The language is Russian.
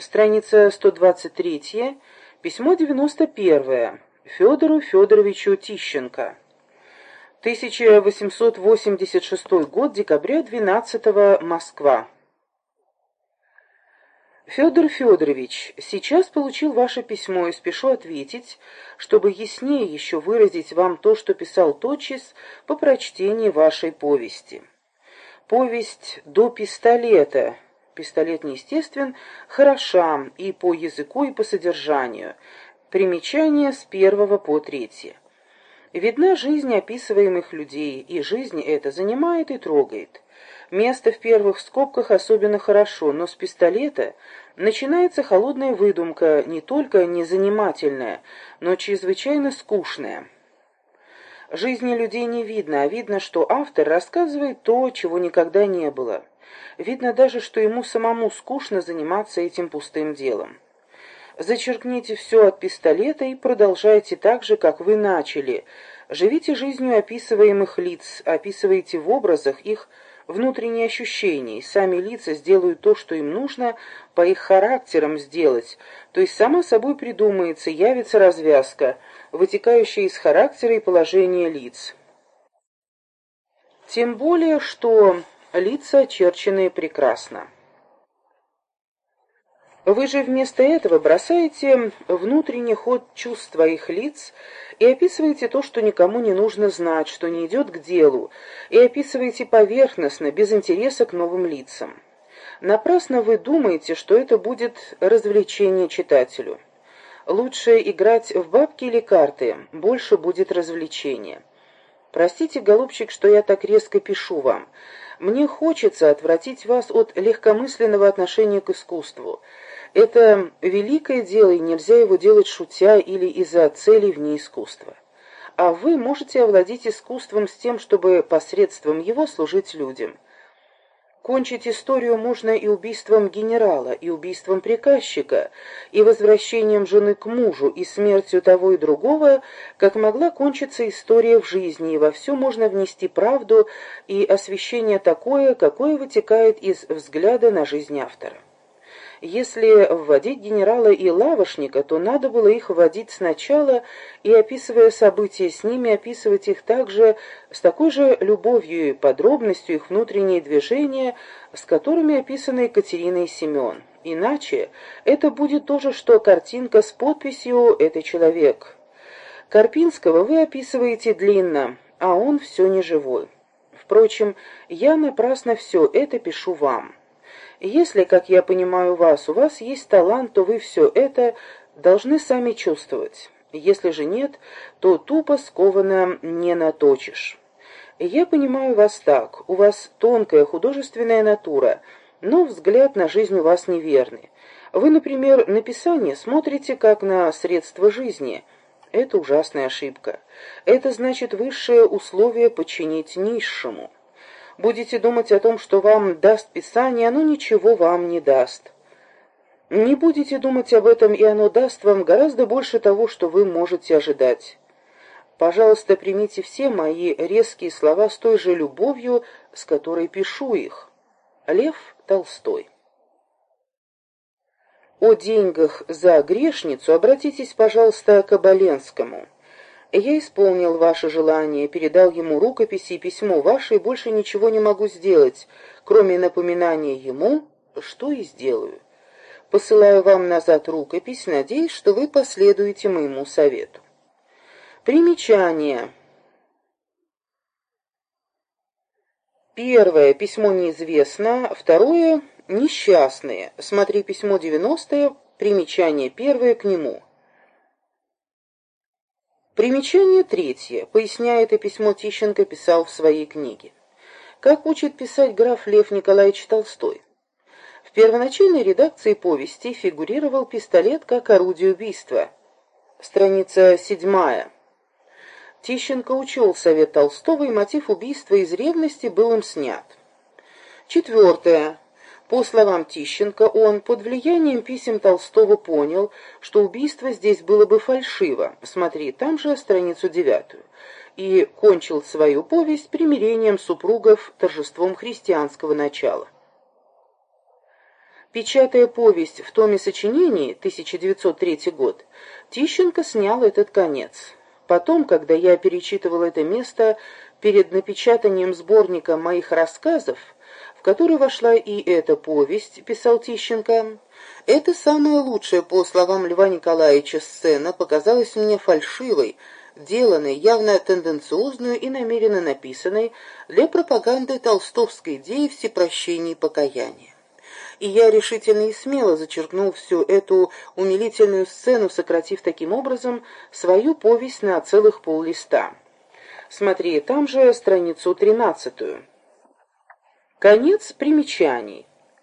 Страница 123, письмо 91, Федору Федоровичу Тищенко. 1886 год, декабря 12 Москва. Федор Федорович, сейчас получил ваше письмо и спешу ответить, чтобы яснее еще выразить вам то, что писал Точис по прочтении вашей повести. Повесть «До пистолета» пистолет неестествен, хороша и по языку, и по содержанию. Примечание с первого по третье. Видна жизнь описываемых людей, и жизнь эта занимает и трогает. Место в первых скобках особенно хорошо, но с пистолета начинается холодная выдумка, не только незанимательная, но чрезвычайно скучная. Жизни людей не видно, а видно, что автор рассказывает то, чего никогда не было. Видно даже, что ему самому скучно заниматься этим пустым делом. Зачеркните все от пистолета и продолжайте так же, как вы начали. Живите жизнью описываемых лиц, описывайте в образах их внутренние ощущения, и сами лица сделают то, что им нужно по их характерам сделать, то есть само собой придумается, явится развязка, вытекающая из характера и положения лиц. Тем более, что лица очерченные прекрасно. Вы же вместо этого бросаете внутренний ход чувств своих лиц и описываете то, что никому не нужно знать, что не идет к делу, и описываете поверхностно, без интереса к новым лицам. Напрасно вы думаете, что это будет развлечение читателю. Лучше играть в бабки или карты, больше будет развлечения. Простите, голубчик, что я так резко пишу вам. Мне хочется отвратить вас от легкомысленного отношения к искусству. Это великое дело, и нельзя его делать шутя или из-за целей вне искусства. А вы можете овладеть искусством с тем, чтобы посредством его служить людям. Кончить историю можно и убийством генерала, и убийством приказчика, и возвращением жены к мужу, и смертью того и другого, как могла кончиться история в жизни, и во все можно внести правду и освещение такое, какое вытекает из взгляда на жизнь автора. Если вводить генерала и лавошника, то надо было их вводить сначала и, описывая события с ними, описывать их также с такой же любовью и подробностью их внутренние движения, с которыми описаны Екатерина и Семен. Иначе это будет то же, что картинка с подписью «Это человек». Карпинского вы описываете длинно, а он все не живой. Впрочем, я напрасно все это пишу вам. Если, как я понимаю вас, у вас есть талант, то вы все это должны сами чувствовать. Если же нет, то тупо скованно не наточишь. Я понимаю вас так, у вас тонкая художественная натура, но взгляд на жизнь у вас неверный. Вы, например, на писание смотрите как на средство жизни. Это ужасная ошибка. Это значит высшее условие подчинить низшему будете думать о том, что вам даст Писание, оно ничего вам не даст. Не будете думать об этом, и оно даст вам гораздо больше того, что вы можете ожидать. Пожалуйста, примите все мои резкие слова с той же любовью, с которой пишу их. Лев Толстой. О деньгах за грешницу обратитесь, пожалуйста, к Оболенскому. Я исполнил ваше желание, передал ему рукописи и письмо ваше, и больше ничего не могу сделать, кроме напоминания ему, что и сделаю. Посылаю вам назад рукопись, надеюсь, что вы последуете моему совету. Примечание. Первое. Письмо неизвестно. Второе. Несчастные. Смотри письмо 90 примечание первое к нему. Примечание третье. Поясняя это письмо, Тищенко писал в своей книге. Как учит писать граф Лев Николаевич Толстой? В первоначальной редакции повести фигурировал пистолет как орудие убийства. Страница седьмая. Тищенко учел совет Толстого, и мотив убийства из ревности был им снят. Четвертое. По словам Тищенко, он под влиянием писем Толстого понял, что убийство здесь было бы фальшиво, смотри, там же страницу девятую, и кончил свою повесть примирением супругов торжеством христианского начала. Печатая повесть в томе сочинений, 1903 год, Тищенко снял этот конец. Потом, когда я перечитывал это место перед напечатанием сборника моих рассказов, в который вошла и эта повесть, писал Тищенко, эта самая лучшая, по словам Льва Николаевича, сцена показалась мне фальшивой, деланной, явно тенденциозную и намеренно написанной для пропаганды толстовской идеи всепрощения и покаяния и я решительно и смело зачеркнул всю эту умилительную сцену, сократив таким образом свою повесть на целых поллиста. Смотри, там же страницу тринадцатую. Конец примечаний.